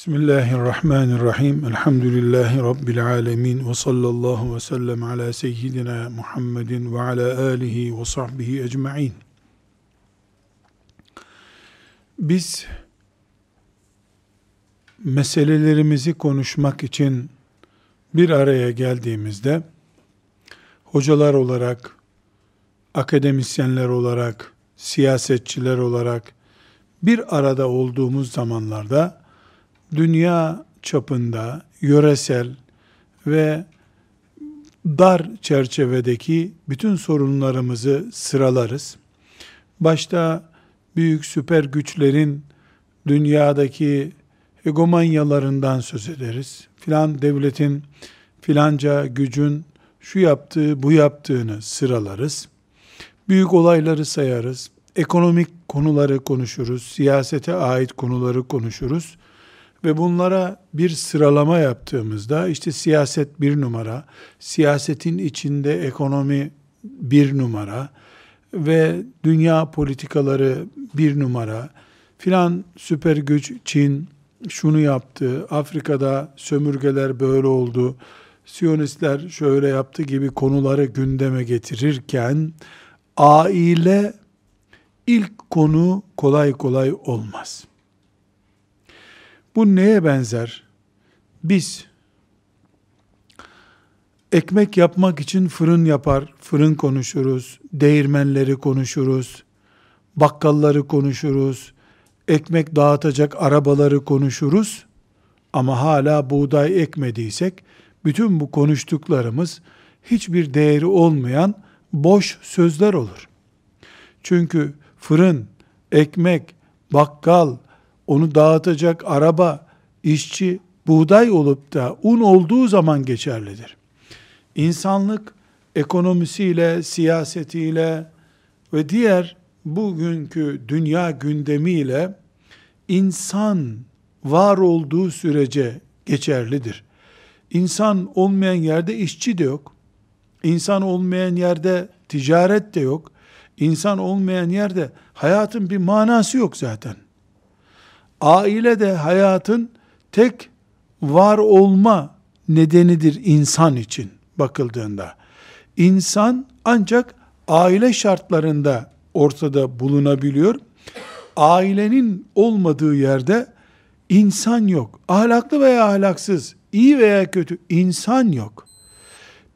Bismillahirrahmanirrahim. Elhamdülillahi Rabbil alemin. Ve sallallahu ve sellem ala seyyidina Muhammedin ve ala alihi ve sahbihi ecma'in. Biz meselelerimizi konuşmak için bir araya geldiğimizde hocalar olarak, akademisyenler olarak, siyasetçiler olarak bir arada olduğumuz zamanlarda dünya çapında yöresel ve dar çerçevedeki bütün sorunlarımızı sıralarız. Başta büyük süper güçlerin dünyadaki hegemonyalarından söz ederiz. Filan devletin filanca gücün şu yaptığı bu yaptığını sıralarız. Büyük olayları sayarız. Ekonomik konuları konuşuruz. Siyasete ait konuları konuşuruz. Ve bunlara bir sıralama yaptığımızda işte siyaset bir numara, siyasetin içinde ekonomi bir numara ve dünya politikaları bir numara, filan süper güç Çin şunu yaptı, Afrika'da sömürgeler böyle oldu, Siyonistler şöyle yaptı gibi konuları gündeme getirirken aile ilk konu kolay kolay olmaz. Bu neye benzer? Biz ekmek yapmak için fırın yapar, fırın konuşuruz, değirmenleri konuşuruz, bakkalları konuşuruz, ekmek dağıtacak arabaları konuşuruz. Ama hala buğday ekmediysek bütün bu konuştuklarımız hiçbir değeri olmayan boş sözler olur. Çünkü fırın, ekmek, bakkal, onu dağıtacak araba, işçi, buğday olup da un olduğu zaman geçerlidir. İnsanlık ekonomisiyle, siyasetiyle ve diğer bugünkü dünya gündemiyle insan var olduğu sürece geçerlidir. İnsan olmayan yerde işçi de yok. İnsan olmayan yerde ticaret de yok. İnsan olmayan yerde hayatın bir manası yok zaten. Aile de hayatın tek var olma nedenidir insan için bakıldığında. İnsan ancak aile şartlarında ortada bulunabiliyor. Ailenin olmadığı yerde insan yok. Ahlaklı veya ahlaksız, iyi veya kötü insan yok.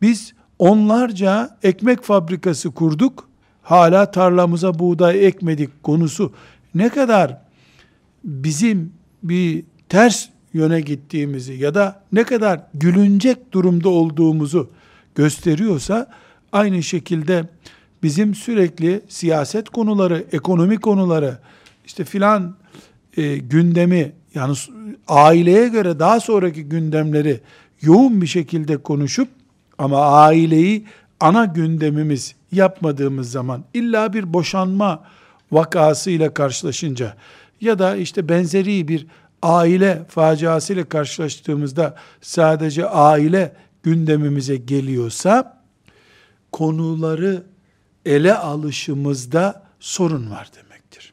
Biz onlarca ekmek fabrikası kurduk. Hala tarlamıza buğday ekmedik konusu ne kadar bizim bir ters yöne gittiğimizi ya da ne kadar gülünecek durumda olduğumuzu gösteriyorsa aynı şekilde bizim sürekli siyaset konuları, ekonomi konuları, işte filan e, gündemi yani aileye göre daha sonraki gündemleri yoğun bir şekilde konuşup ama aileyi ana gündemimiz yapmadığımız zaman illa bir boşanma vakasıyla karşılaşınca ya da işte benzeri bir aile faciasıyla karşılaştığımızda sadece aile gündemimize geliyorsa konuları ele alışımızda sorun var demektir.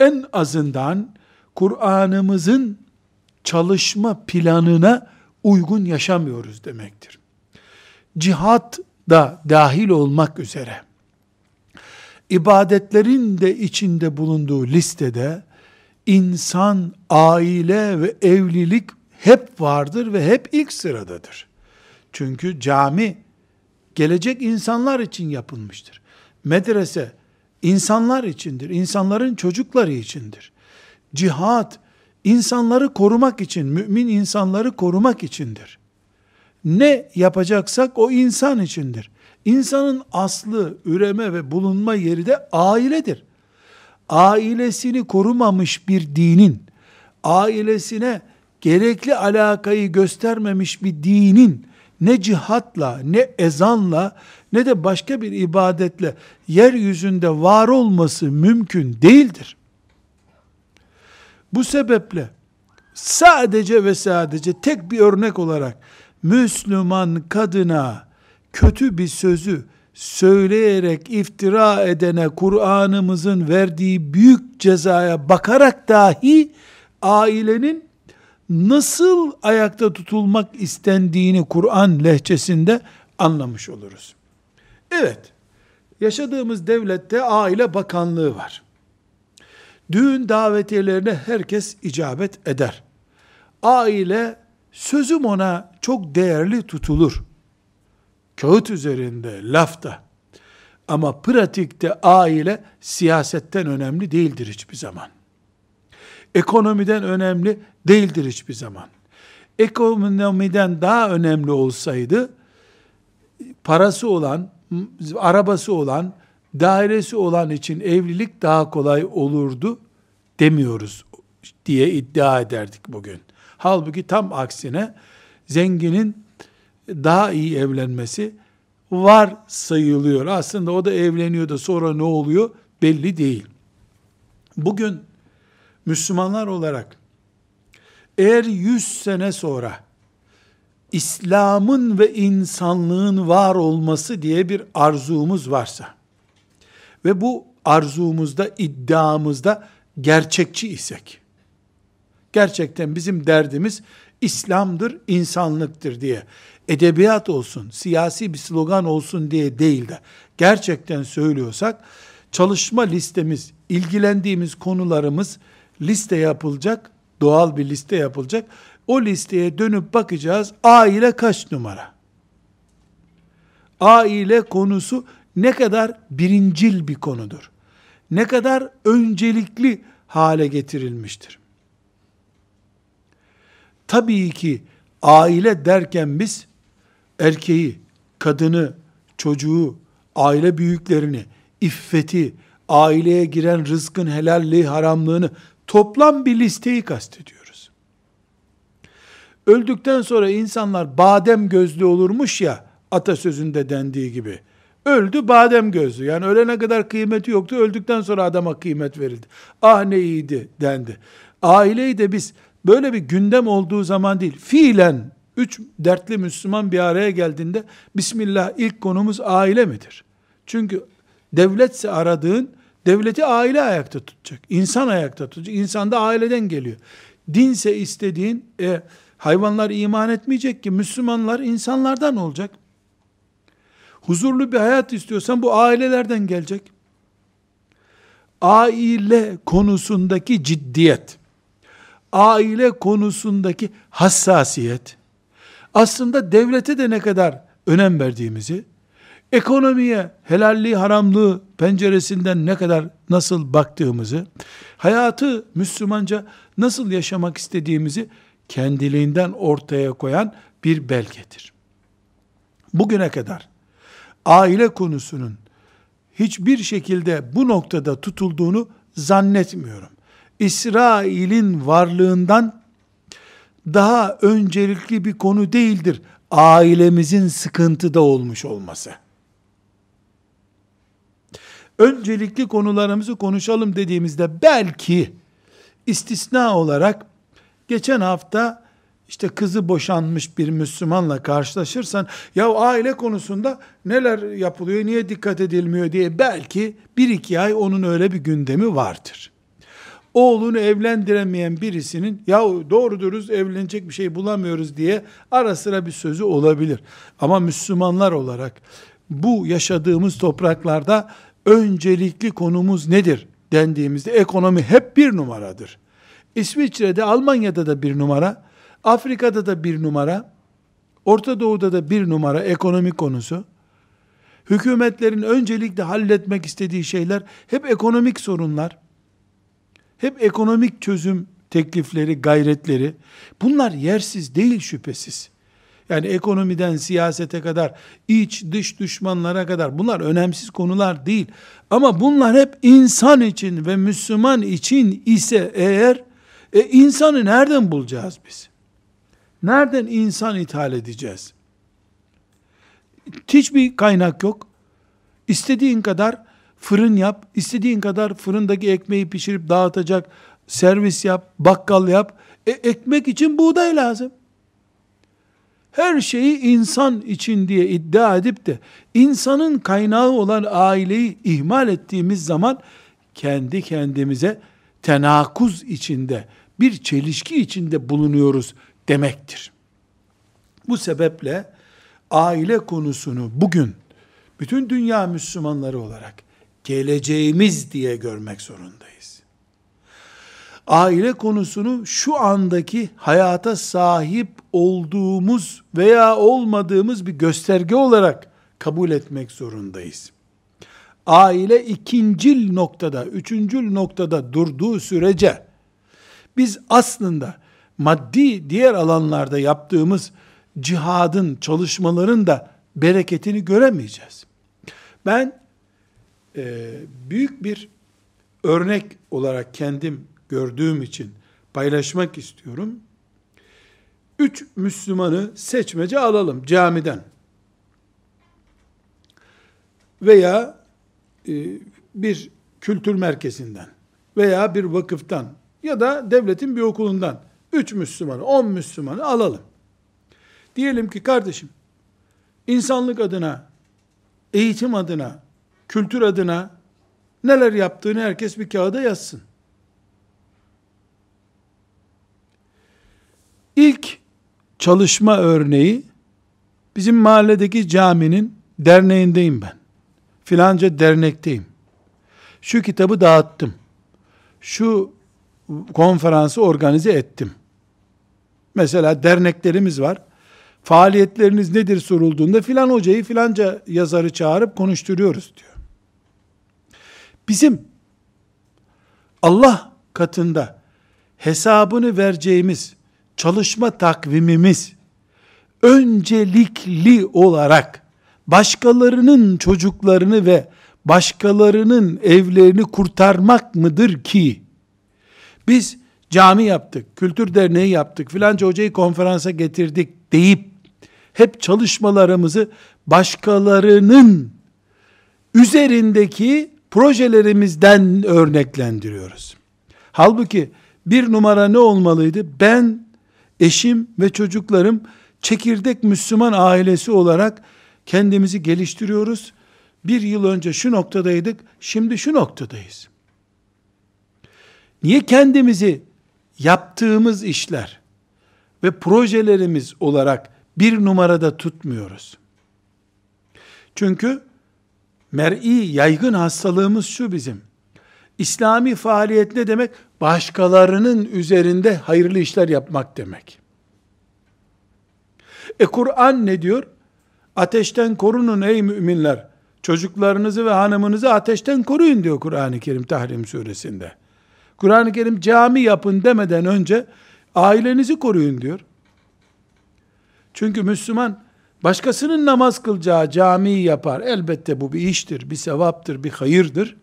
En azından Kur'an'ımızın çalışma planına uygun yaşamıyoruz demektir. Cihat da dahil olmak üzere ibadetlerin de içinde bulunduğu listede insan, aile ve evlilik hep vardır ve hep ilk sıradadır. Çünkü cami gelecek insanlar için yapılmıştır. Medrese insanlar içindir. insanların çocukları içindir. Cihat insanları korumak için, mümin insanları korumak içindir. Ne yapacaksak o insan içindir. İnsanın aslı, üreme ve bulunma yeri de ailedir. Ailesini korumamış bir dinin, ailesine gerekli alakayı göstermemiş bir dinin, ne cihatla, ne ezanla, ne de başka bir ibadetle yeryüzünde var olması mümkün değildir. Bu sebeple sadece ve sadece tek bir örnek olarak Müslüman kadına kötü bir sözü söyleyerek iftira edene Kur'an'ımızın verdiği büyük cezaya bakarak dahi ailenin nasıl ayakta tutulmak istendiğini Kur'an lehçesinde anlamış oluruz. Evet, yaşadığımız devlette aile bakanlığı var. Düğün davetiyelerine herkes icabet eder. Aile sözüm ona çok değerli tutulur. Kağıt üzerinde, lafta. Ama pratikte aile siyasetten önemli değildir hiçbir zaman. Ekonomiden önemli değildir hiçbir zaman. Ekonomiden daha önemli olsaydı parası olan, arabası olan, dairesi olan için evlilik daha kolay olurdu demiyoruz diye iddia ederdik bugün. Halbuki tam aksine zenginin daha iyi evlenmesi var sayılıyor. Aslında o da evleniyor da sonra ne oluyor belli değil. Bugün Müslümanlar olarak eğer 100 sene sonra İslam'ın ve insanlığın var olması diye bir arzumuz varsa ve bu arzumuzda, iddiamızda gerçekçi isek, gerçekten bizim derdimiz İslam'dır, insanlıktır diye edebiyat olsun, siyasi bir slogan olsun diye değil de gerçekten söylüyorsak çalışma listemiz, ilgilendiğimiz konularımız liste yapılacak, doğal bir liste yapılacak. O listeye dönüp bakacağız. Aile kaç numara? Aile konusu ne kadar birincil bir konudur. Ne kadar öncelikli hale getirilmiştir. Tabii ki aile derken biz erkeği, kadını, çocuğu, aile büyüklerini, iffeti, aileye giren rızkın helalliği, haramlığını toplam bir listeyi kastediyoruz. Öldükten sonra insanlar badem gözlü olurmuş ya, atasözünde dendiği gibi. Öldü badem gözlü. Yani ölene kadar kıymeti yoktu. Öldükten sonra adama kıymet verildi. Ah ne iyiydi dendi. Aileyi de biz böyle bir gündem olduğu zaman değil, fiilen üç dertli Müslüman bir araya geldiğinde Bismillah ilk konumuz aile midir? Çünkü devletse aradığın devleti aile ayakta tutacak. insan ayakta tutacak. İnsan da aileden geliyor. Dinse istediğin e, hayvanlar iman etmeyecek ki Müslümanlar insanlardan olacak. Huzurlu bir hayat istiyorsan bu ailelerden gelecek. Aile konusundaki ciddiyet, aile konusundaki hassasiyet, aslında devlete de ne kadar önem verdiğimizi, ekonomiye, helalliği, haramlığı penceresinden ne kadar nasıl baktığımızı, hayatı Müslümanca nasıl yaşamak istediğimizi kendiliğinden ortaya koyan bir belgedir. Bugüne kadar aile konusunun hiçbir şekilde bu noktada tutulduğunu zannetmiyorum. İsrail'in varlığından daha öncelikli bir konu değildir ailemizin sıkıntıda olmuş olması. Öncelikli konularımızı konuşalım dediğimizde belki istisna olarak geçen hafta işte kızı boşanmış bir Müslümanla karşılaşırsan ya aile konusunda neler yapılıyor, niye dikkat edilmiyor diye belki bir iki ay onun öyle bir gündemi vardır. Oğlunu evlendiremeyen birisinin ya doğru dürüst evlenecek bir şey bulamıyoruz diye ara sıra bir sözü olabilir. Ama Müslümanlar olarak bu yaşadığımız topraklarda öncelikli konumuz nedir dendiğimizde ekonomi hep bir numaradır. İsviçre'de, Almanya'da da bir numara, Afrika'da da bir numara, Orta Doğu'da da bir numara ekonomi konusu. Hükümetlerin öncelikle halletmek istediği şeyler hep ekonomik sorunlar. Hep ekonomik çözüm teklifleri, gayretleri. Bunlar yersiz değil şüphesiz. Yani ekonomiden siyasete kadar, iç dış düşmanlara kadar bunlar önemsiz konular değil. Ama bunlar hep insan için ve Müslüman için ise eğer e, insanı nereden bulacağız biz? Nereden insan ithal edeceğiz? Hiçbir kaynak yok. İstediğin kadar fırın yap, istediğin kadar fırındaki ekmeği pişirip dağıtacak servis yap, bakkal yap. E, ekmek için buğday lazım. Her şeyi insan için diye iddia edip de insanın kaynağı olan aileyi ihmal ettiğimiz zaman kendi kendimize tenakuz içinde bir çelişki içinde bulunuyoruz demektir. Bu sebeple aile konusunu bugün bütün dünya Müslümanları olarak geleceğimiz diye görmek zorundayız. Aile konusunu şu andaki hayata sahip olduğumuz veya olmadığımız bir gösterge olarak kabul etmek zorundayız. Aile ikincil noktada, üçüncül noktada durduğu sürece biz aslında maddi diğer alanlarda yaptığımız cihadın, çalışmaların da bereketini göremeyeceğiz. Ben e, büyük bir örnek olarak kendim gördüğüm için paylaşmak istiyorum. Üç Müslümanı seçmece alalım camiden. Veya e, bir kültür merkezinden veya bir vakıftan ya da devletin bir okulundan üç Müslümanı, on Müslümanı alalım. Diyelim ki kardeşim, insanlık adına, eğitim adına, kültür adına neler yaptığını herkes bir kağıda yazsın. İlk çalışma örneği bizim mahalledeki caminin derneğindeyim ben. Filanca dernekteyim. Şu kitabı dağıttım. Şu konferansı organize ettim. Mesela derneklerimiz var. Faaliyetleriniz nedir sorulduğunda filan hocayı filanca yazarı çağırıp konuşturuyoruz diyor. Bizim. Allah katında hesabını vereceğimiz çalışma takvimimiz öncelikli olarak başkalarının çocuklarını ve başkalarının evlerini kurtarmak mıdır ki? Biz cami yaptık, kültür derneği yaptık, filanca hocayı konferansa getirdik deyip hep çalışmalarımızı başkalarının üzerindeki projelerimizden örneklendiriyoruz. Halbuki bir numara ne olmalıydı? Ben, eşim ve çocuklarım çekirdek Müslüman ailesi olarak kendimizi geliştiriyoruz. Bir yıl önce şu noktadaydık, şimdi şu noktadayız. Niye kendimizi yaptığımız işler ve projelerimiz olarak bir numarada tutmuyoruz? Çünkü mer'i yaygın hastalığımız şu bizim. İslami faaliyet ne demek? Başkalarının üzerinde hayırlı işler yapmak demek. E Kur'an ne diyor? Ateşten korunun ey müminler. Çocuklarınızı ve hanımınızı ateşten koruyun diyor Kur'an-ı Kerim Tahrim suresinde. Kur'an-ı Kerim cami yapın demeden önce ailenizi koruyun diyor. Çünkü Müslüman başkasının namaz kılacağı camiyi yapar. Elbette bu bir iştir, bir sevaptır, bir hayırdır.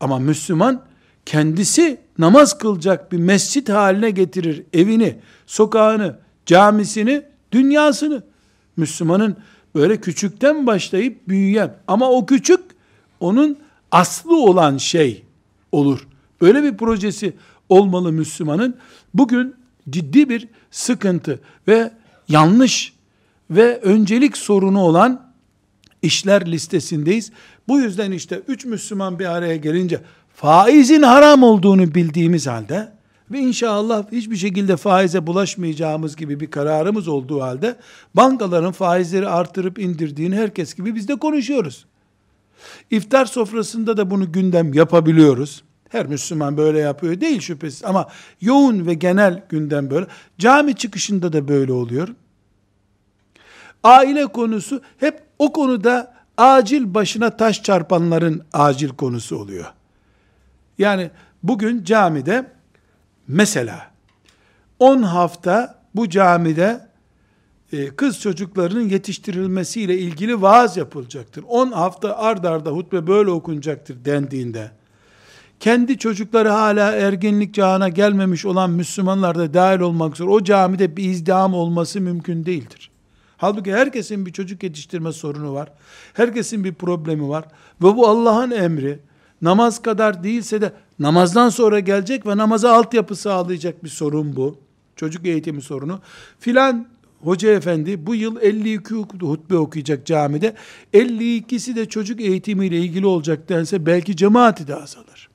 Ama Müslüman kendisi namaz kılacak bir mescit haline getirir evini, sokağını, camisini, dünyasını. Müslümanın böyle küçükten başlayıp büyüyen ama o küçük onun aslı olan şey olur. Böyle bir projesi olmalı Müslümanın. Bugün ciddi bir sıkıntı ve yanlış ve öncelik sorunu olan işler listesindeyiz. Bu yüzden işte üç Müslüman bir araya gelince faizin haram olduğunu bildiğimiz halde ve inşallah hiçbir şekilde faize bulaşmayacağımız gibi bir kararımız olduğu halde bankaların faizleri artırıp indirdiğini herkes gibi biz de konuşuyoruz. İftar sofrasında da bunu gündem yapabiliyoruz. Her Müslüman böyle yapıyor değil şüphesiz ama yoğun ve genel gündem böyle. Cami çıkışında da böyle oluyor. Aile konusu hep o konuda acil başına taş çarpanların acil konusu oluyor. Yani bugün camide mesela 10 hafta bu camide e, kız çocuklarının yetiştirilmesiyle ilgili vaaz yapılacaktır. 10 hafta ard arda hutbe böyle okunacaktır dendiğinde kendi çocukları hala ergenlik çağına gelmemiş olan Müslümanlar da dahil olmak üzere o camide bir izdiham olması mümkün değildir. Halbuki herkesin bir çocuk yetiştirme sorunu var. Herkesin bir problemi var. Ve bu Allah'ın emri. Namaz kadar değilse de namazdan sonra gelecek ve namaza altyapı sağlayacak bir sorun bu. Çocuk eğitimi sorunu. Filan hoca efendi bu yıl 52 hutbe okuyacak camide. 52'si de çocuk eğitimiyle ilgili olacak dense belki cemaati de azalır.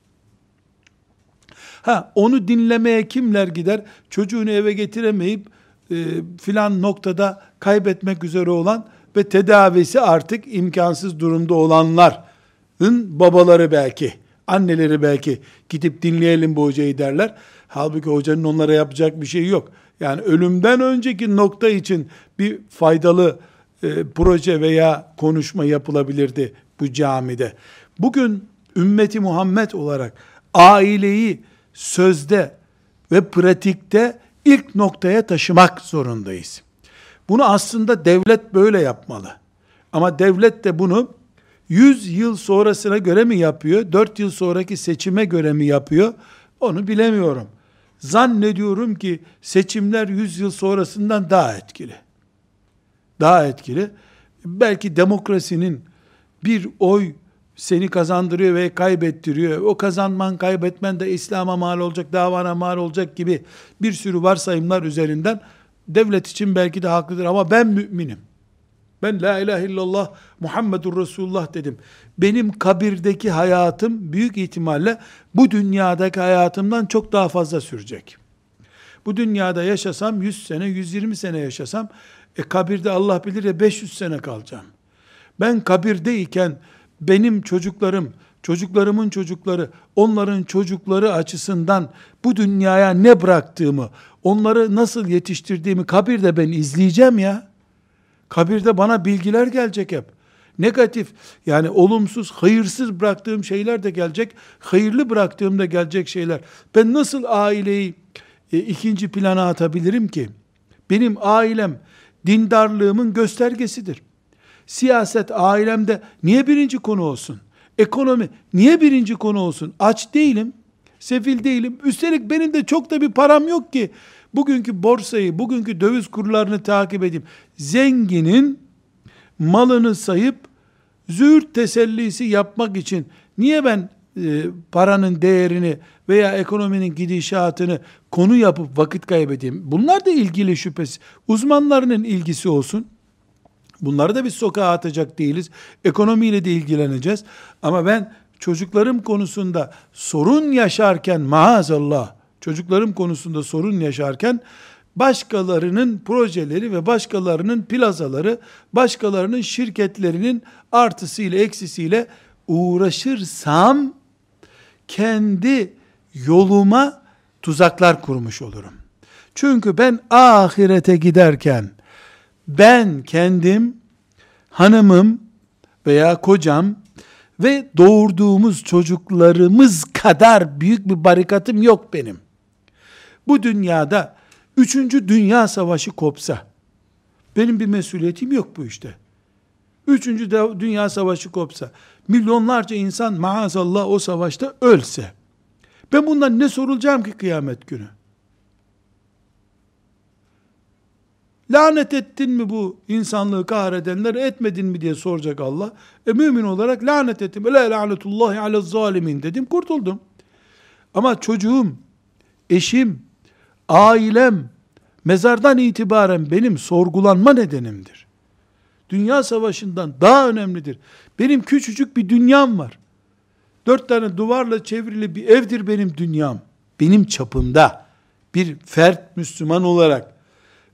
Ha onu dinlemeye kimler gider? Çocuğunu eve getiremeyip e, filan noktada kaybetmek üzere olan ve tedavisi artık imkansız durumda olanların babaları belki, anneleri belki gidip dinleyelim bu hocayı derler. Halbuki hocanın onlara yapacak bir şey yok. Yani ölümden önceki nokta için bir faydalı e, proje veya konuşma yapılabilirdi bu camide. Bugün ümmeti Muhammed olarak aileyi sözde ve pratikte ilk noktaya taşımak zorundayız. Bunu aslında devlet böyle yapmalı. Ama devlet de bunu 100 yıl sonrasına göre mi yapıyor, 4 yıl sonraki seçime göre mi yapıyor, onu bilemiyorum. Zannediyorum ki seçimler 100 yıl sonrasından daha etkili. Daha etkili. Belki demokrasinin bir oy seni kazandırıyor ve kaybettiriyor. O kazanman kaybetmen de İslam'a mal olacak, davana mal olacak gibi bir sürü varsayımlar üzerinden devlet için belki de haklıdır ama ben müminim. Ben la ilahe illallah Muhammedur Resulullah dedim. Benim kabirdeki hayatım büyük ihtimalle bu dünyadaki hayatımdan çok daha fazla sürecek. Bu dünyada yaşasam 100 sene, 120 sene yaşasam e kabirde Allah bilir ya 500 sene kalacağım. Ben kabirdeyken benim çocuklarım, çocuklarımın çocukları, onların çocukları açısından bu dünyaya ne bıraktığımı, onları nasıl yetiştirdiğimi kabirde ben izleyeceğim ya. Kabirde bana bilgiler gelecek hep. Negatif yani olumsuz, hayırsız bıraktığım şeyler de gelecek. Hayırlı bıraktığımda gelecek şeyler. Ben nasıl aileyi e, ikinci plana atabilirim ki? Benim ailem dindarlığımın göstergesidir. Siyaset ailemde niye birinci konu olsun? Ekonomi niye birinci konu olsun? Aç değilim, sefil değilim. Üstelik benim de çok da bir param yok ki. Bugünkü borsayı, bugünkü döviz kurlarını takip edeyim. Zenginin malını sayıp züğürt tesellisi yapmak için niye ben e, paranın değerini veya ekonominin gidişatını konu yapıp vakit kaybedeyim? Bunlar da ilgili şüphesiz. Uzmanlarının ilgisi olsun. Bunları da biz sokağa atacak değiliz. Ekonomiyle de ilgileneceğiz. Ama ben çocuklarım konusunda sorun yaşarken maazallah çocuklarım konusunda sorun yaşarken başkalarının projeleri ve başkalarının plazaları, başkalarının şirketlerinin artısıyla eksisiyle uğraşırsam kendi yoluma tuzaklar kurmuş olurum. Çünkü ben ahirete giderken ben kendim, hanımım veya kocam ve doğurduğumuz çocuklarımız kadar büyük bir barikatım yok benim. Bu dünyada üçüncü dünya savaşı kopsa, benim bir mesuliyetim yok bu işte. Üçüncü dünya savaşı kopsa, milyonlarca insan maazallah o savaşta ölse, ben bundan ne sorulacağım ki kıyamet günü? Lanet ettin mi bu insanlığı kahredenler etmedin mi diye soracak Allah. E mümin olarak lanet ettim. La lanetullahi ala zalimin dedim kurtuldum. Ama çocuğum, eşim, ailem, mezardan itibaren benim sorgulanma nedenimdir. Dünya savaşından daha önemlidir. Benim küçücük bir dünyam var. Dört tane duvarla çevrili bir evdir benim dünyam. Benim çapımda bir fert Müslüman olarak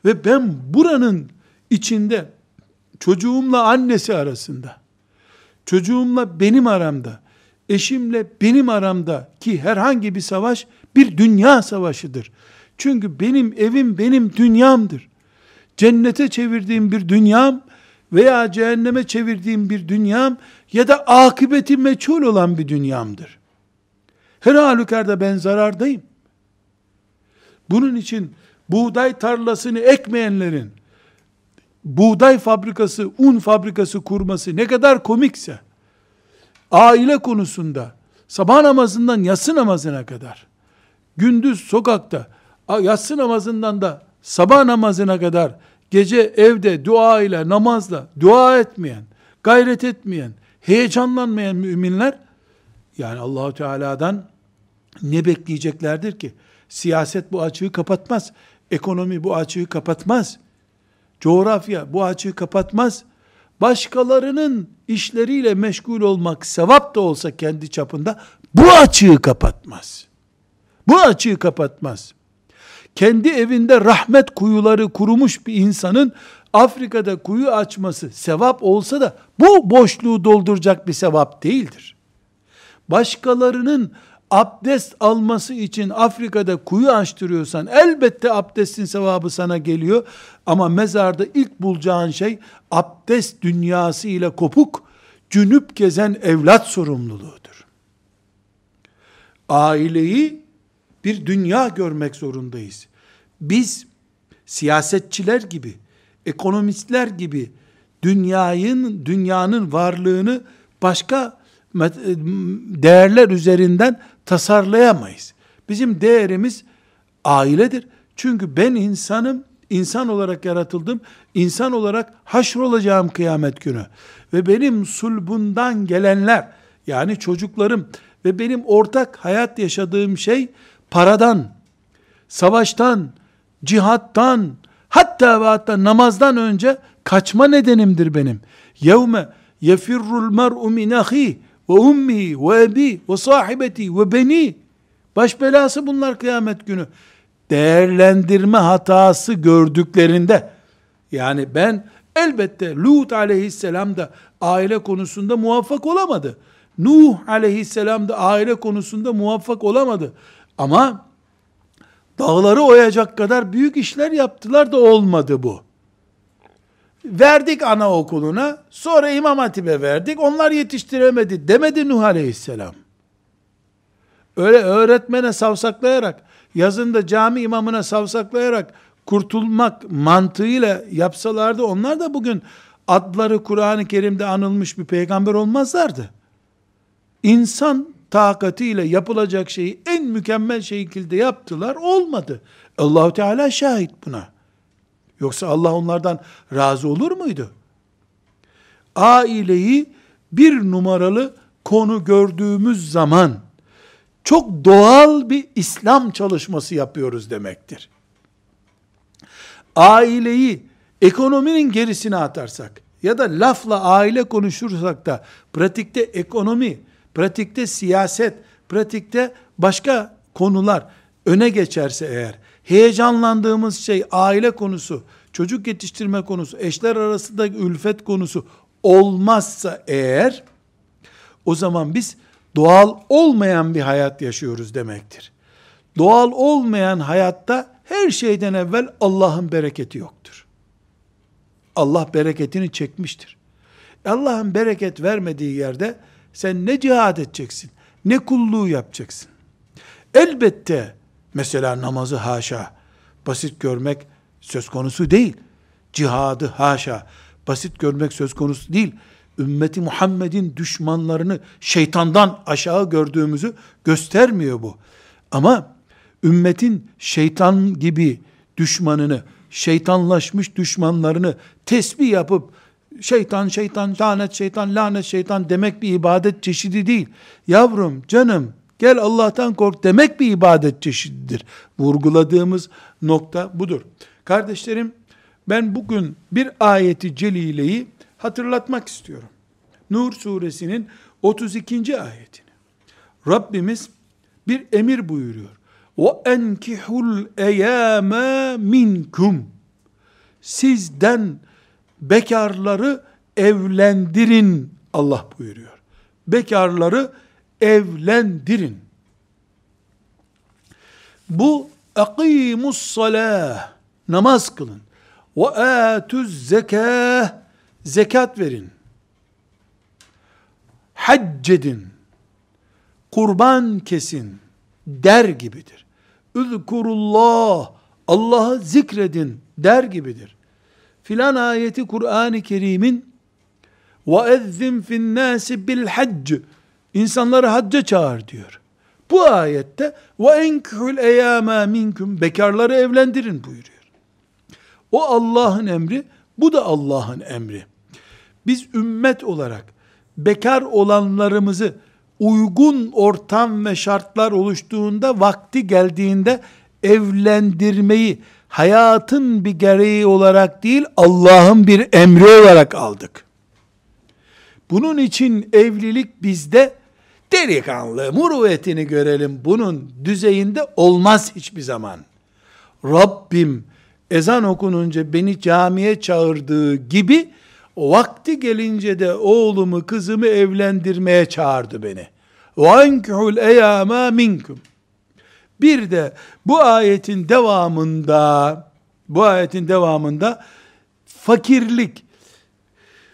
ve ben buranın içinde çocuğumla annesi arasında, çocuğumla benim aramda, eşimle benim aramda ki herhangi bir savaş bir dünya savaşıdır. Çünkü benim evim benim dünyamdır. Cennete çevirdiğim bir dünyam veya cehenneme çevirdiğim bir dünyam ya da akıbeti meçhul olan bir dünyamdır. Her halükarda ben zarardayım. Bunun için buğday tarlasını ekmeyenlerin buğday fabrikası, un fabrikası kurması ne kadar komikse aile konusunda sabah namazından yatsı namazına kadar gündüz sokakta yatsı namazından da sabah namazına kadar gece evde dua ile namazla dua etmeyen, gayret etmeyen, heyecanlanmayan müminler yani Allahu Teala'dan ne bekleyeceklerdir ki? Siyaset bu açığı kapatmaz. Ekonomi bu açığı kapatmaz. Coğrafya bu açığı kapatmaz. Başkalarının işleriyle meşgul olmak sevap da olsa kendi çapında bu açığı kapatmaz. Bu açığı kapatmaz. Kendi evinde rahmet kuyuları kurumuş bir insanın Afrika'da kuyu açması sevap olsa da bu boşluğu dolduracak bir sevap değildir. Başkalarının abdest alması için Afrika'da kuyu açtırıyorsan elbette abdestin sevabı sana geliyor. Ama mezarda ilk bulacağın şey abdest dünyası ile kopuk, cünüp gezen evlat sorumluluğudur. Aileyi bir dünya görmek zorundayız. Biz siyasetçiler gibi, ekonomistler gibi dünyanın dünyanın varlığını başka değerler üzerinden tasarlayamayız. Bizim değerimiz ailedir. Çünkü ben insanım, insan olarak yaratıldım, insan olarak haşr olacağım kıyamet günü. Ve benim sulbundan gelenler, yani çocuklarım ve benim ortak hayat yaşadığım şey paradan, savaştan, cihattan, hatta ve hatta namazdan önce kaçma nedenimdir benim. Yevme yefirrul mer'u min ahi ve ummi ve ebi ve sahibeti ve beni. Baş belası bunlar kıyamet günü. Değerlendirme hatası gördüklerinde, yani ben elbette Lut aleyhisselam da aile konusunda muvaffak olamadı. Nuh aleyhisselam da aile konusunda muvaffak olamadı. Ama dağları oyacak kadar büyük işler yaptılar da olmadı bu. Verdik anaokuluna, sonra İmam Hatip'e verdik, onlar yetiştiremedi demedi Nuh Aleyhisselam. Öyle öğretmene savsaklayarak, yazında cami imamına savsaklayarak kurtulmak mantığıyla yapsalardı, onlar da bugün adları Kur'an-ı Kerim'de anılmış bir peygamber olmazlardı. İnsan takatiyle yapılacak şeyi en mükemmel şekilde yaptılar, olmadı. Allahu Teala şahit buna. Yoksa Allah onlardan razı olur muydu? Aileyi bir numaralı konu gördüğümüz zaman çok doğal bir İslam çalışması yapıyoruz demektir. Aileyi ekonominin gerisine atarsak ya da lafla aile konuşursak da pratikte ekonomi, pratikte siyaset, pratikte başka konular öne geçerse eğer, heyecanlandığımız şey aile konusu, çocuk yetiştirme konusu, eşler arasında ülfet konusu olmazsa eğer, o zaman biz doğal olmayan bir hayat yaşıyoruz demektir. Doğal olmayan hayatta her şeyden evvel Allah'ın bereketi yoktur. Allah bereketini çekmiştir. Allah'ın bereket vermediği yerde sen ne cihad edeceksin, ne kulluğu yapacaksın. Elbette mesela namazı haşa basit görmek söz konusu değil. Cihadı haşa basit görmek söz konusu değil. Ümmeti Muhammed'in düşmanlarını şeytandan aşağı gördüğümüzü göstermiyor bu. Ama ümmetin şeytan gibi düşmanını, şeytanlaşmış düşmanlarını tesbih yapıp şeytan şeytan lanet şeytan lanet şeytan demek bir ibadet çeşidi değil. Yavrum canım gel Allah'tan kork demek bir ibadet çeşididir. Vurguladığımız nokta budur. Kardeşlerim ben bugün bir ayeti celileyi hatırlatmak istiyorum. Nur suresinin 32. ayetini. Rabbimiz bir emir buyuruyor. Enkihul eyame minkum. Sizden bekarları evlendirin Allah buyuruyor. Bekarları evlendirin. Bu akimus salah namaz kılın. Ve atuz zekah zekat verin. Hac edin. Kurban kesin der gibidir. Üzkurullah Allah'ı zikredin der gibidir. Filan ayeti Kur'an-ı Kerim'in ve ezzin fin nasi bil hac İnsanları hacca çağır diyor. Bu ayette ve enkihul eyama minkum bekarları evlendirin buyuruyor. O Allah'ın emri, bu da Allah'ın emri. Biz ümmet olarak bekar olanlarımızı uygun ortam ve şartlar oluştuğunda, vakti geldiğinde evlendirmeyi hayatın bir gereği olarak değil, Allah'ın bir emri olarak aldık. Bunun için evlilik bizde delikanlı muruvvetini görelim. Bunun düzeyinde olmaz hiçbir zaman. Rabbim ezan okununca beni camiye çağırdığı gibi vakti gelince de oğlumu kızımı evlendirmeye çağırdı beni. وَاَنْكِحُ الْاَيَامَا minkum. Bir de bu ayetin devamında bu ayetin devamında fakirlik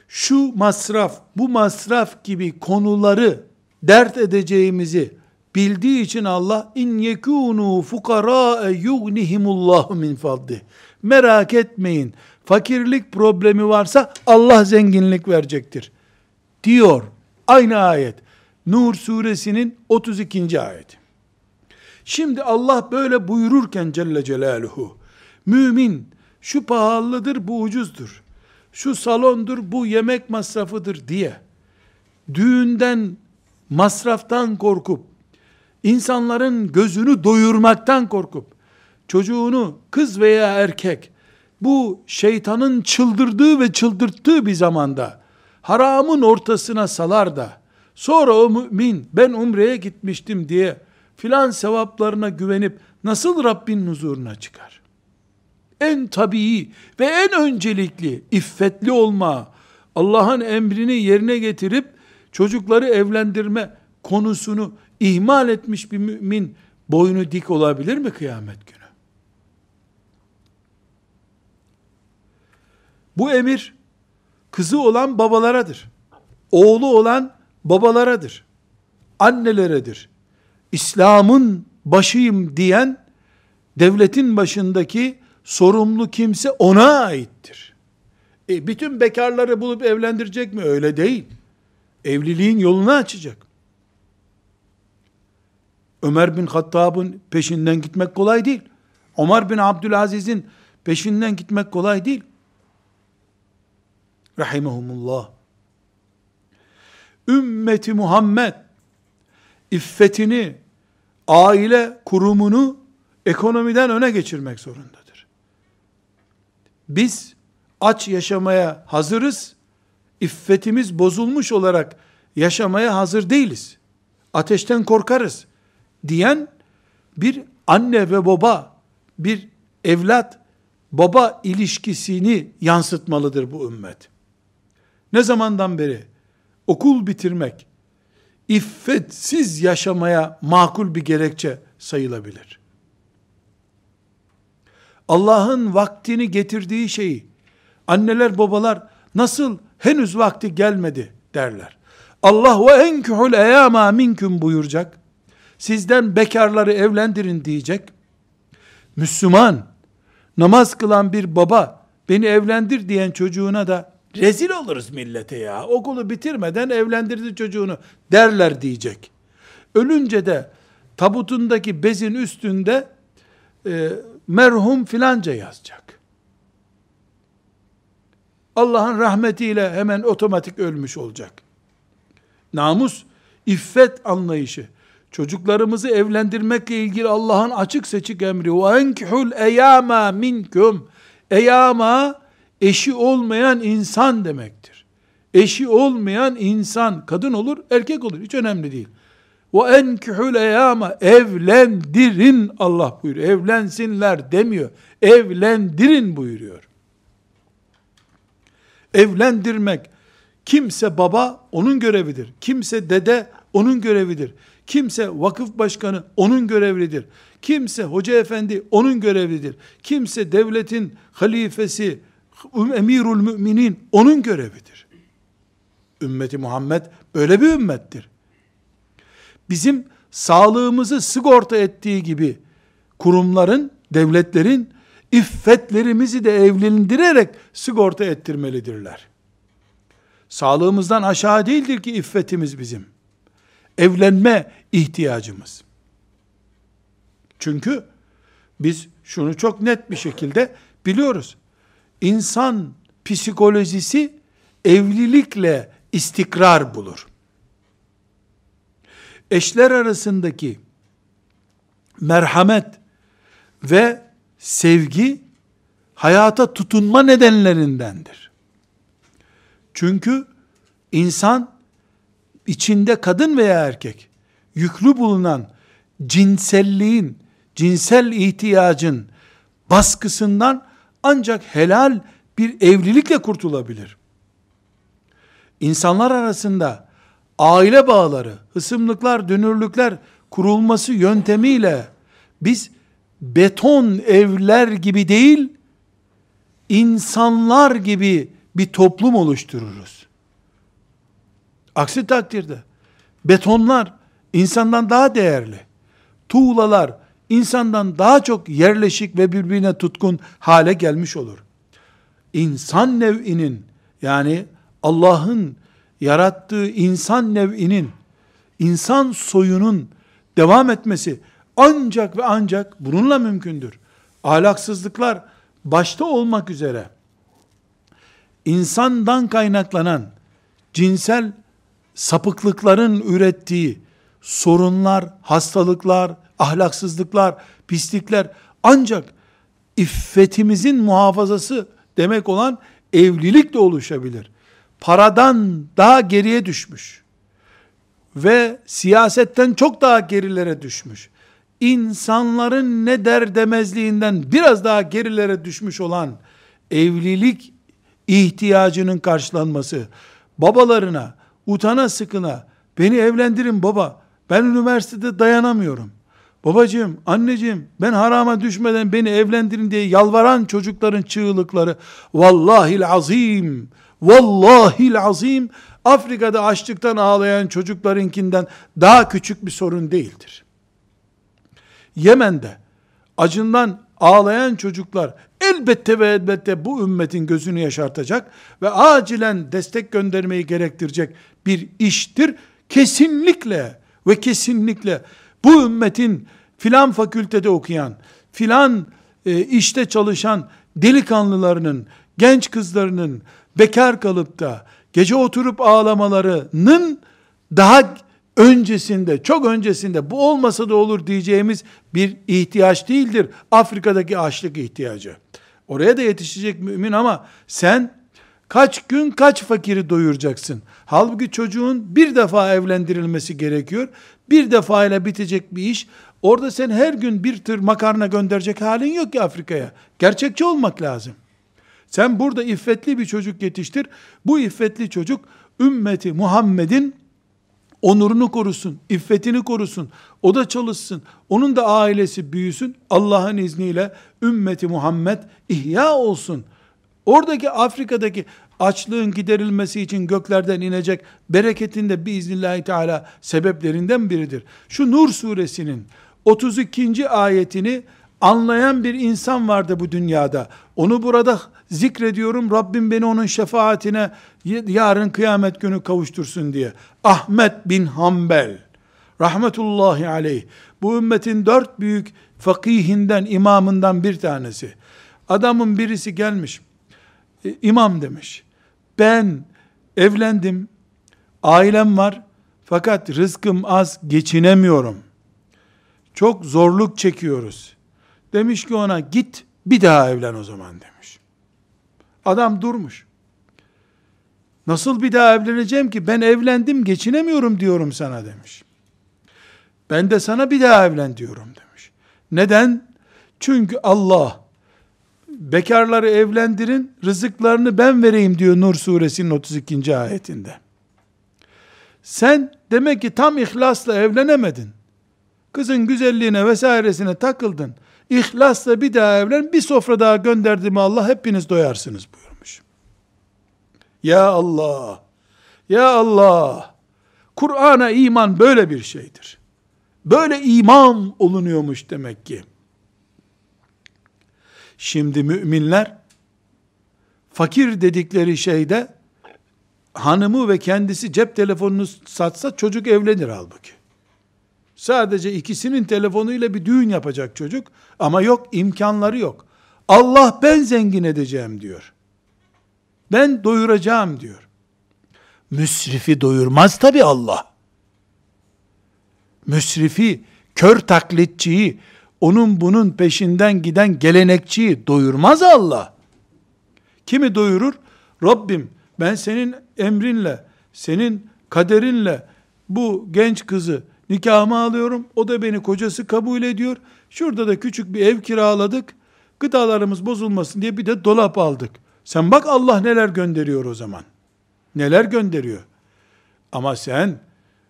şu masraf, bu masraf gibi konuları dert edeceğimizi bildiği için Allah in yekunu fukara yughnihimullahu min fadli. Merak etmeyin. Fakirlik problemi varsa Allah zenginlik verecektir. Diyor. Aynı ayet. Nur suresinin 32. ayeti. Şimdi Allah böyle buyururken Celle Celaluhu, mümin şu pahalıdır bu ucuzdur, şu salondur bu yemek masrafıdır diye, düğünden masraftan korkup, insanların gözünü doyurmaktan korkup, çocuğunu kız veya erkek, bu şeytanın çıldırdığı ve çıldırttığı bir zamanda, haramın ortasına salar da, sonra o mümin, ben umreye gitmiştim diye, filan sevaplarına güvenip, nasıl Rabbin huzuruna çıkar? En tabii ve en öncelikli, iffetli olma, Allah'ın emrini yerine getirip, çocukları evlendirme konusunu ihmal etmiş bir mümin boynu dik olabilir mi kıyamet günü? Bu emir kızı olan babalaradır. Oğlu olan babalaradır. Anneleredir. İslam'ın başıyım diyen devletin başındaki sorumlu kimse ona aittir. E, bütün bekarları bulup evlendirecek mi? Öyle değil. Evliliğin yolunu açacak. Ömer bin Hattab'ın peşinden gitmek kolay değil. Ömer bin Abdülaziz'in peşinden gitmek kolay değil. Rahimehumullah. Ümmeti Muhammed iffetini, aile kurumunu ekonomiden öne geçirmek zorundadır. Biz aç yaşamaya hazırız iffetimiz bozulmuş olarak yaşamaya hazır değiliz. Ateşten korkarız diyen bir anne ve baba, bir evlat baba ilişkisini yansıtmalıdır bu ümmet. Ne zamandan beri okul bitirmek iffetsiz yaşamaya makul bir gerekçe sayılabilir. Allah'ın vaktini getirdiği şeyi anneler babalar nasıl henüz vakti gelmedi derler. Allah ve enkühül eyama minküm buyuracak. Sizden bekarları evlendirin diyecek. Müslüman, namaz kılan bir baba, beni evlendir diyen çocuğuna da rezil oluruz millete ya. Okulu bitirmeden evlendirdi çocuğunu derler diyecek. Ölünce de tabutundaki bezin üstünde e, merhum filanca yazacak. Allah'ın rahmetiyle hemen otomatik ölmüş olacak. Namus, iffet anlayışı, çocuklarımızı evlendirmekle ilgili Allah'ın açık seçik emri, وَاَنْكِحُ الْاَيَامَا minkum Eyama, eşi olmayan insan demektir. Eşi olmayan insan, kadın olur, erkek olur, hiç önemli değil. وَاَنْكِحُ الْاَيَامَا Evlendirin Allah buyuruyor. Evlensinler demiyor. Evlendirin buyuruyor evlendirmek, kimse baba onun görevidir. Kimse dede onun görevidir. Kimse vakıf başkanı onun görevidir. Kimse hoca efendi onun görevidir. Kimse devletin halifesi, emirul müminin onun görevidir. Ümmeti Muhammed böyle bir ümmettir. Bizim sağlığımızı sigorta ettiği gibi kurumların, devletlerin iffetlerimizi de evlendirerek sigorta ettirmelidirler. Sağlığımızdan aşağı değildir ki iffetimiz bizim. Evlenme ihtiyacımız. Çünkü biz şunu çok net bir şekilde biliyoruz. İnsan psikolojisi evlilikle istikrar bulur. Eşler arasındaki merhamet ve sevgi hayata tutunma nedenlerindendir. Çünkü insan içinde kadın veya erkek yüklü bulunan cinselliğin, cinsel ihtiyacın baskısından ancak helal bir evlilikle kurtulabilir. İnsanlar arasında aile bağları, hısımlıklar, dönürlükler kurulması yöntemiyle biz beton evler gibi değil, insanlar gibi bir toplum oluştururuz. Aksi takdirde betonlar insandan daha değerli. Tuğlalar insandan daha çok yerleşik ve birbirine tutkun hale gelmiş olur. İnsan nev'inin yani Allah'ın yarattığı insan nev'inin insan soyunun devam etmesi ancak ve ancak bununla mümkündür. Ahlaksızlıklar başta olmak üzere insandan kaynaklanan cinsel sapıklıkların ürettiği sorunlar, hastalıklar, ahlaksızlıklar, pislikler ancak iffetimizin muhafazası demek olan evlilikle oluşabilir. Paradan daha geriye düşmüş ve siyasetten çok daha gerilere düşmüş. İnsanların ne der demezliğinden biraz daha gerilere düşmüş olan evlilik ihtiyacının karşılanması, babalarına, utana sıkına, beni evlendirin baba, ben üniversitede dayanamıyorum. Babacığım, anneciğim, ben harama düşmeden beni evlendirin diye yalvaran çocukların çığlıkları, vallahil azim, vallahil azim, Afrika'da açlıktan ağlayan çocuklarınkinden daha küçük bir sorun değildir. Yemen'de acından ağlayan çocuklar elbette ve elbette bu ümmetin gözünü yaşartacak ve acilen destek göndermeyi gerektirecek bir iştir. Kesinlikle ve kesinlikle bu ümmetin filan fakültede okuyan, filan e, işte çalışan delikanlılarının, genç kızlarının bekar kalıp da gece oturup ağlamalarının daha öncesinde, çok öncesinde bu olmasa da olur diyeceğimiz bir ihtiyaç değildir. Afrika'daki açlık ihtiyacı. Oraya da yetişecek mümin ama sen kaç gün kaç fakiri doyuracaksın? Halbuki çocuğun bir defa evlendirilmesi gerekiyor. Bir defa ile bitecek bir iş. Orada sen her gün bir tır makarna gönderecek halin yok ki Afrika'ya. Gerçekçi olmak lazım. Sen burada iffetli bir çocuk yetiştir. Bu iffetli çocuk ümmeti Muhammed'in onurunu korusun, iffetini korusun, o da çalışsın, onun da ailesi büyüsün, Allah'ın izniyle ümmeti Muhammed ihya olsun. Oradaki Afrika'daki açlığın giderilmesi için göklerden inecek bereketin de biiznillahü teala sebeplerinden biridir. Şu Nur suresinin 32. ayetini anlayan bir insan vardı bu dünyada. Onu burada zikrediyorum. Rabbim beni onun şefaatine yarın kıyamet günü kavuştursun diye. Ahmet bin Hanbel rahmetullahi aleyh bu ümmetin dört büyük fakihinden, imamından bir tanesi. Adamın birisi gelmiş. E, imam demiş. Ben evlendim. Ailem var. Fakat rızkım az geçinemiyorum. Çok zorluk çekiyoruz. Demiş ki ona git bir daha evlen o zaman demiş. Adam durmuş. Nasıl bir daha evleneceğim ki? Ben evlendim geçinemiyorum diyorum sana demiş. Ben de sana bir daha evlen diyorum demiş. Neden? Çünkü Allah bekarları evlendirin, rızıklarını ben vereyim diyor Nur suresinin 32. ayetinde. Sen demek ki tam ihlasla evlenemedin. Kızın güzelliğine vesairesine takıldın. İhlasla bir daha evlen, bir sofra daha gönderdi mi Allah hepiniz doyarsınız buyurmuş. Ya Allah, ya Allah, Kur'an'a iman böyle bir şeydir. Böyle imam olunuyormuş demek ki. Şimdi müminler, fakir dedikleri şeyde, hanımı ve kendisi cep telefonunu satsa çocuk evlenir halbuki. Sadece ikisinin telefonuyla bir düğün yapacak çocuk ama yok imkanları yok. Allah ben zengin edeceğim diyor. Ben doyuracağım diyor. Müsrifi doyurmaz tabi Allah. Müsrifi, kör taklitçiyi, onun bunun peşinden giden gelenekçiyi doyurmaz Allah. Kimi doyurur? Rabbim ben senin emrinle, senin kaderinle, bu genç kızı nikahıma alıyorum. O da beni kocası kabul ediyor. Şurada da küçük bir ev kiraladık. Gıdalarımız bozulmasın diye bir de dolap aldık. Sen bak Allah neler gönderiyor o zaman. Neler gönderiyor. Ama sen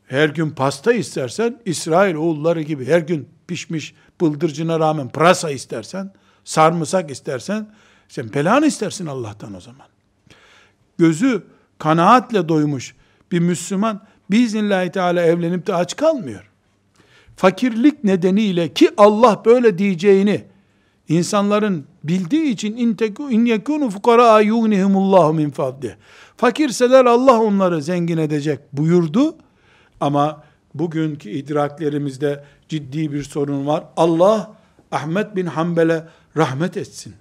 her gün pasta istersen İsrail oğulları gibi her gün pişmiş bıldırcına rağmen pırasa istersen, sarımsak istersen sen pelan istersin Allah'tan o zaman. Gözü kanaatle doymuş bir Müslüman biiznillahü teala evlenip de aç kalmıyor. Fakirlik nedeniyle ki Allah böyle diyeceğini insanların bildiği için in yekunu fukara yughnihimullahu min fadli. Fakirseler Allah onları zengin edecek buyurdu. Ama bugünkü idraklerimizde ciddi bir sorun var. Allah Ahmet bin Hanbel'e rahmet etsin.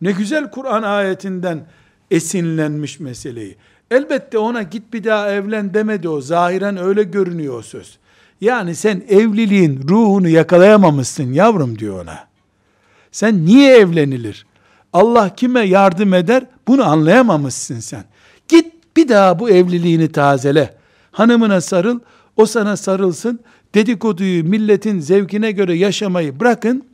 Ne güzel Kur'an ayetinden esinlenmiş meseleyi. Elbette ona git bir daha evlen demedi o. Zahiren öyle görünüyor o söz. Yani sen evliliğin ruhunu yakalayamamışsın yavrum diyor ona. Sen niye evlenilir? Allah kime yardım eder? Bunu anlayamamışsın sen. Git bir daha bu evliliğini tazele. Hanımına sarıl, o sana sarılsın. Dedikoduyu milletin zevkine göre yaşamayı bırakın.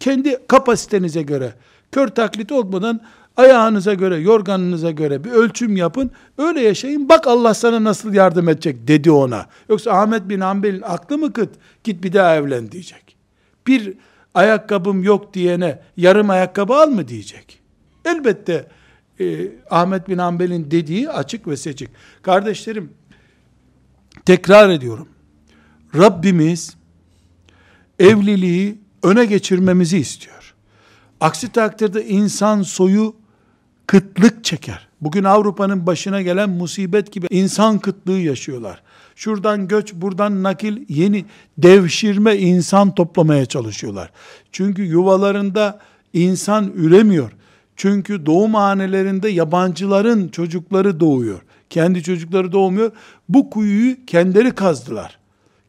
Kendi kapasitenize göre, kör taklit olmadan ayağınıza göre, yorganınıza göre bir ölçüm yapın. Öyle yaşayın. Bak Allah sana nasıl yardım edecek dedi ona. Yoksa Ahmet bin Hanbel'in aklı mı kıt? Git bir daha evlen diyecek. Bir ayakkabım yok diyene yarım ayakkabı al mı diyecek. Elbette e, Ahmet bin Hanbel'in dediği açık ve seçik. Kardeşlerim tekrar ediyorum. Rabbimiz evliliği öne geçirmemizi istiyor. Aksi takdirde insan soyu kıtlık çeker. Bugün Avrupa'nın başına gelen musibet gibi insan kıtlığı yaşıyorlar. Şuradan göç, buradan nakil, yeni devşirme insan toplamaya çalışıyorlar. Çünkü yuvalarında insan üremiyor. Çünkü doğum hanelerinde yabancıların çocukları doğuyor. Kendi çocukları doğmuyor. Bu kuyuyu kendileri kazdılar.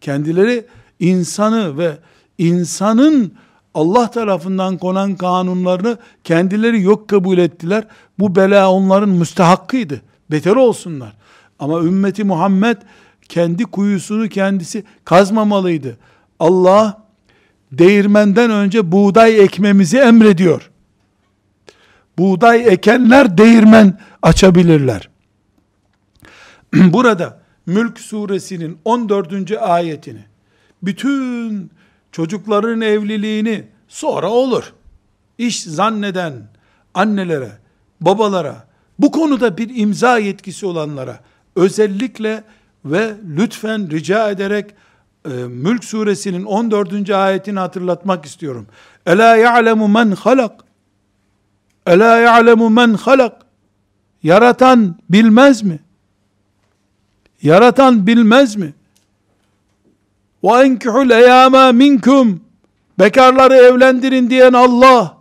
Kendileri insanı ve insanın Allah tarafından konan kanunlarını kendileri yok kabul ettiler. Bu bela onların müstehakkıydı. Beter olsunlar. Ama ümmeti Muhammed kendi kuyusunu kendisi kazmamalıydı. Allah değirmenden önce buğday ekmemizi emrediyor. Buğday ekenler değirmen açabilirler. Burada Mülk suresinin 14. ayetini bütün çocukların evliliğini sonra olur. İş zanneden annelere, babalara, bu konuda bir imza yetkisi olanlara özellikle ve lütfen rica ederek e, Mülk suresinin 14. ayetini hatırlatmak istiyorum. Ela ya'lemu men halak. Ela ya'lemu men halak. Yaratan bilmez mi? Yaratan bilmez mi? Ve enkihul eyama minkum. Bekarları evlendirin diyen Allah.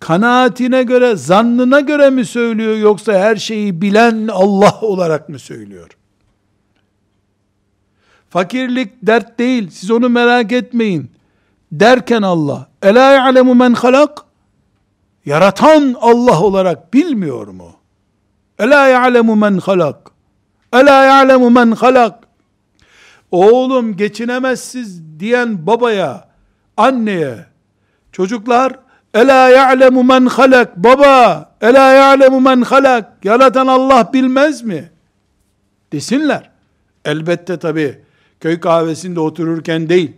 Kanaatine göre, zannına göre mi söylüyor yoksa her şeyi bilen Allah olarak mı söylüyor? Fakirlik dert değil. Siz onu merak etmeyin. Derken Allah. Ela ya'lemu men halak. Yaratan Allah olarak bilmiyor mu? Ela ya'lemu men halak. Ela ya'lemu men halak. Oğlum geçinemezsiz diyen babaya, anneye, çocuklar Ela ya'lemu men halak. Baba, ela ya'lemu men halak. Yaratan Allah bilmez mi? Desinler. Elbette tabi köy kahvesinde otururken değil,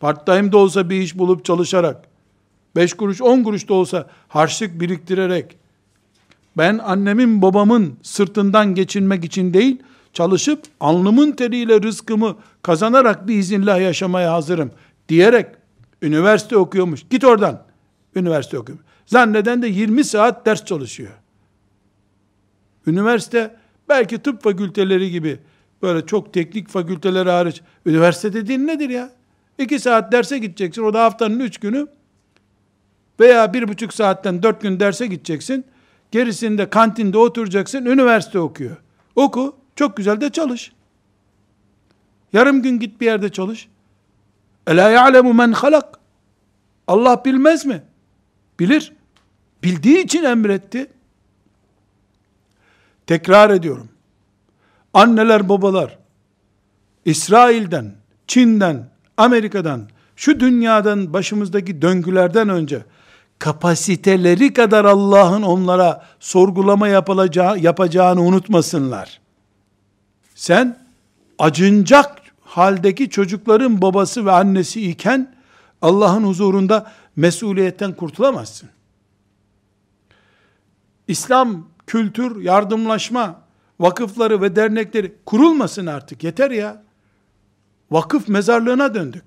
part time de olsa bir iş bulup çalışarak, 5 kuruş 10 kuruş da olsa harçlık biriktirerek, ben annemin babamın sırtından geçinmek için değil, çalışıp alnımın teriyle rızkımı kazanarak bir izinle yaşamaya hazırım diyerek üniversite okuyormuş. Git oradan. Üniversite okuyor. Zanneden de 20 saat ders çalışıyor. Üniversite belki tıp fakülteleri gibi böyle çok teknik fakülteleri hariç üniversite dediğin nedir ya? İki saat derse gideceksin. O da haftanın üç günü veya bir buçuk saatten dört gün derse gideceksin. Gerisinde kantinde oturacaksın. Üniversite okuyor. Oku. Çok güzel de çalış. Yarım gün git bir yerde çalış. Ela ya'lemu men halak. Allah bilmez mi? Bilir. Bildiği için emretti. Tekrar ediyorum. Anneler babalar İsrail'den, Çin'den, Amerika'dan, şu dünyadan başımızdaki döngülerden önce kapasiteleri kadar Allah'ın onlara sorgulama yapılacağı, yapacağını unutmasınlar. Sen acınacak haldeki çocukların babası ve annesi iken Allah'ın huzurunda mesuliyetten kurtulamazsın. İslam, kültür, yardımlaşma, vakıfları ve dernekleri kurulmasın artık yeter ya. Vakıf mezarlığına döndük.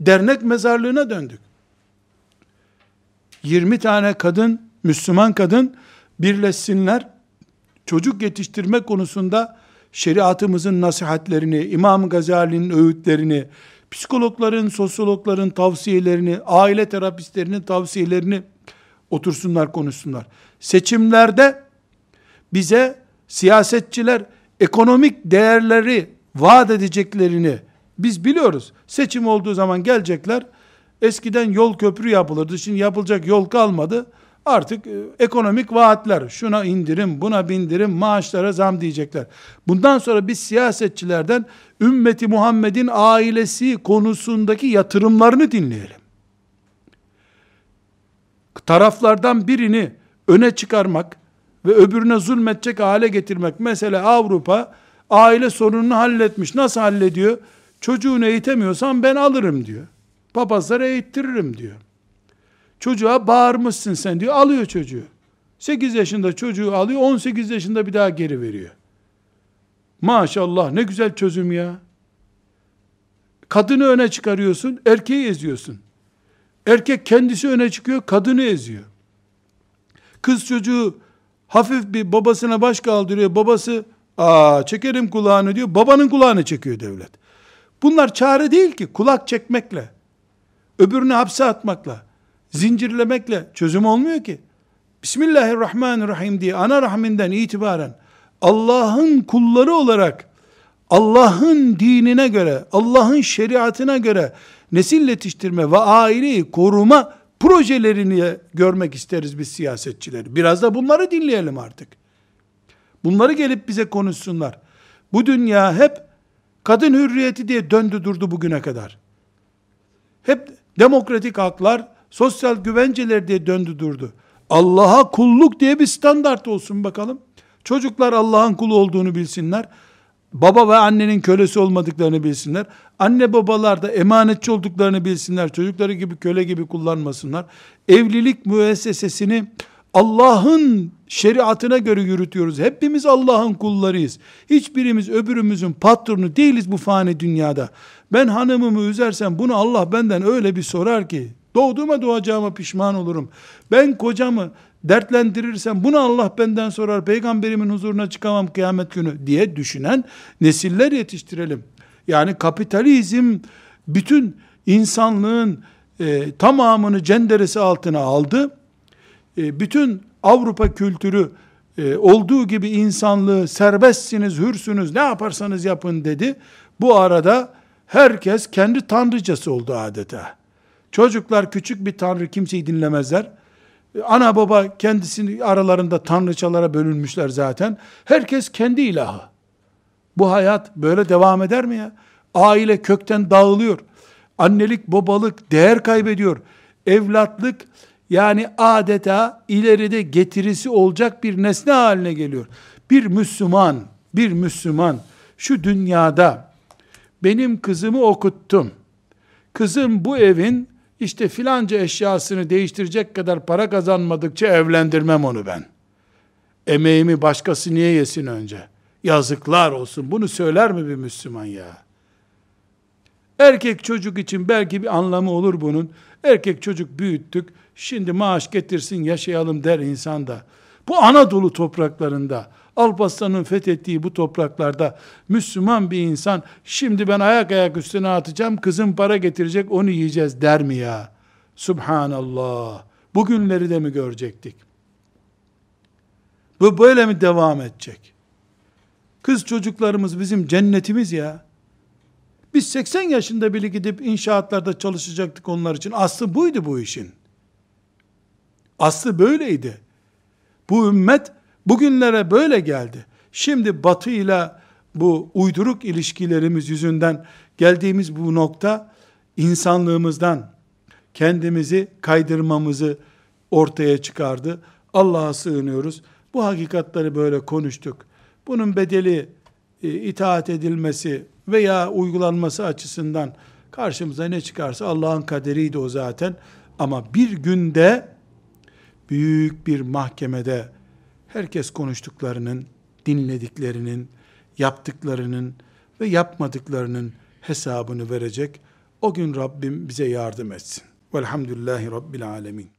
Dernek mezarlığına döndük. 20 tane kadın, Müslüman kadın birleşsinler. Çocuk yetiştirme konusunda şeriatımızın nasihatlerini, İmam Gazali'nin öğütlerini, psikologların, sosyologların tavsiyelerini, aile terapistlerinin tavsiyelerini otursunlar konuşsunlar. Seçimlerde bize siyasetçiler ekonomik değerleri vaat edeceklerini biz biliyoruz. Seçim olduğu zaman gelecekler. Eskiden yol köprü yapılırdı. Şimdi yapılacak yol kalmadı. Artık e, ekonomik vaatler, şuna indirim, buna bindirim, maaşlara zam diyecekler. Bundan sonra biz siyasetçilerden ümmeti Muhammed'in ailesi konusundaki yatırımlarını dinleyelim. Taraflardan birini öne çıkarmak ve öbürüne zulmetecek hale getirmek. Mesela Avrupa aile sorununu halletmiş. Nasıl hallediyor? Çocuğunu eğitemiyorsan ben alırım diyor. Papazlara eğittiririm diyor. Çocuğa bağırmışsın sen diyor. Alıyor çocuğu. 8 yaşında çocuğu alıyor. 18 yaşında bir daha geri veriyor. Maşallah ne güzel çözüm ya. Kadını öne çıkarıyorsun, erkeği eziyorsun. Erkek kendisi öne çıkıyor, kadını eziyor. Kız çocuğu hafif bir babasına baş kaldırıyor. Babası, aa çekerim kulağını diyor. Babanın kulağını çekiyor devlet. Bunlar çare değil ki. Kulak çekmekle, öbürünü hapse atmakla, zincirlemekle çözüm olmuyor ki. Bismillahirrahmanirrahim diye ana rahminden itibaren Allah'ın kulları olarak Allah'ın dinine göre, Allah'ın şeriatına göre nesil yetiştirme ve aileyi koruma projelerini görmek isteriz biz siyasetçileri. Biraz da bunları dinleyelim artık. Bunları gelip bize konuşsunlar. Bu dünya hep kadın hürriyeti diye döndü durdu bugüne kadar. Hep demokratik haklar, sosyal güvenceler diye döndü durdu. Allah'a kulluk diye bir standart olsun bakalım. Çocuklar Allah'ın kulu olduğunu bilsinler. Baba ve annenin kölesi olmadıklarını bilsinler. Anne babalar da emanetçi olduklarını bilsinler. Çocukları gibi köle gibi kullanmasınlar. Evlilik müessesesini Allah'ın şeriatına göre yürütüyoruz. Hepimiz Allah'ın kullarıyız. Hiçbirimiz öbürümüzün patronu değiliz bu fani dünyada. Ben hanımımı üzersem bunu Allah benden öyle bir sorar ki doğduğuma doğacağıma pişman olurum. Ben kocamı dertlendirirsem bunu Allah benden sorar. Peygamberimin huzuruna çıkamam kıyamet günü diye düşünen nesiller yetiştirelim. Yani kapitalizm bütün insanlığın e, tamamını cenderesi altına aldı. E, bütün Avrupa kültürü e, olduğu gibi insanlığı serbestsiniz, hürsünüz, ne yaparsanız yapın dedi. Bu arada herkes kendi tanrıcası oldu adeta. Çocuklar küçük bir tanrı kimseyi dinlemezler. E, ana baba kendisini aralarında tanrıçalara bölünmüşler zaten. Herkes kendi ilahı. Bu hayat böyle devam eder mi ya? Aile kökten dağılıyor. Annelik, babalık değer kaybediyor. Evlatlık yani adeta ileride getirisi olacak bir nesne haline geliyor. Bir Müslüman, bir Müslüman şu dünyada benim kızımı okuttum. Kızım bu evin işte filanca eşyasını değiştirecek kadar para kazanmadıkça evlendirmem onu ben. Emeğimi başkası niye yesin önce? Yazıklar olsun. Bunu söyler mi bir Müslüman ya? Erkek çocuk için belki bir anlamı olur bunun. Erkek çocuk büyüttük. Şimdi maaş getirsin yaşayalım der insan da. Bu Anadolu topraklarında, Alparslan'ın fethettiği bu topraklarda Müslüman bir insan şimdi ben ayak ayak üstüne atacağım kızım para getirecek onu yiyeceğiz der mi ya? Subhanallah. Bugünleri de mi görecektik? Bu böyle mi devam edecek? Kız çocuklarımız bizim cennetimiz ya. Biz 80 yaşında bile gidip inşaatlarda çalışacaktık onlar için. Aslı buydu bu işin. Aslı böyleydi. Bu ümmet bugünlere böyle geldi. Şimdi batı ile bu uyduruk ilişkilerimiz yüzünden geldiğimiz bu nokta insanlığımızdan kendimizi kaydırmamızı ortaya çıkardı. Allah'a sığınıyoruz. Bu hakikatleri böyle konuştuk. Bunun bedeli e, itaat edilmesi veya uygulanması açısından karşımıza ne çıkarsa Allah'ın kaderiydi o zaten. Ama bir günde büyük bir mahkemede herkes konuştuklarının, dinlediklerinin, yaptıklarının ve yapmadıklarının hesabını verecek. O gün Rabbim bize yardım etsin. Velhamdülillahi Rabbil Alemin.